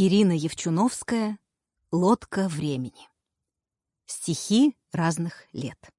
Ирина Евчуновская «Лодка времени». Стихи разных лет.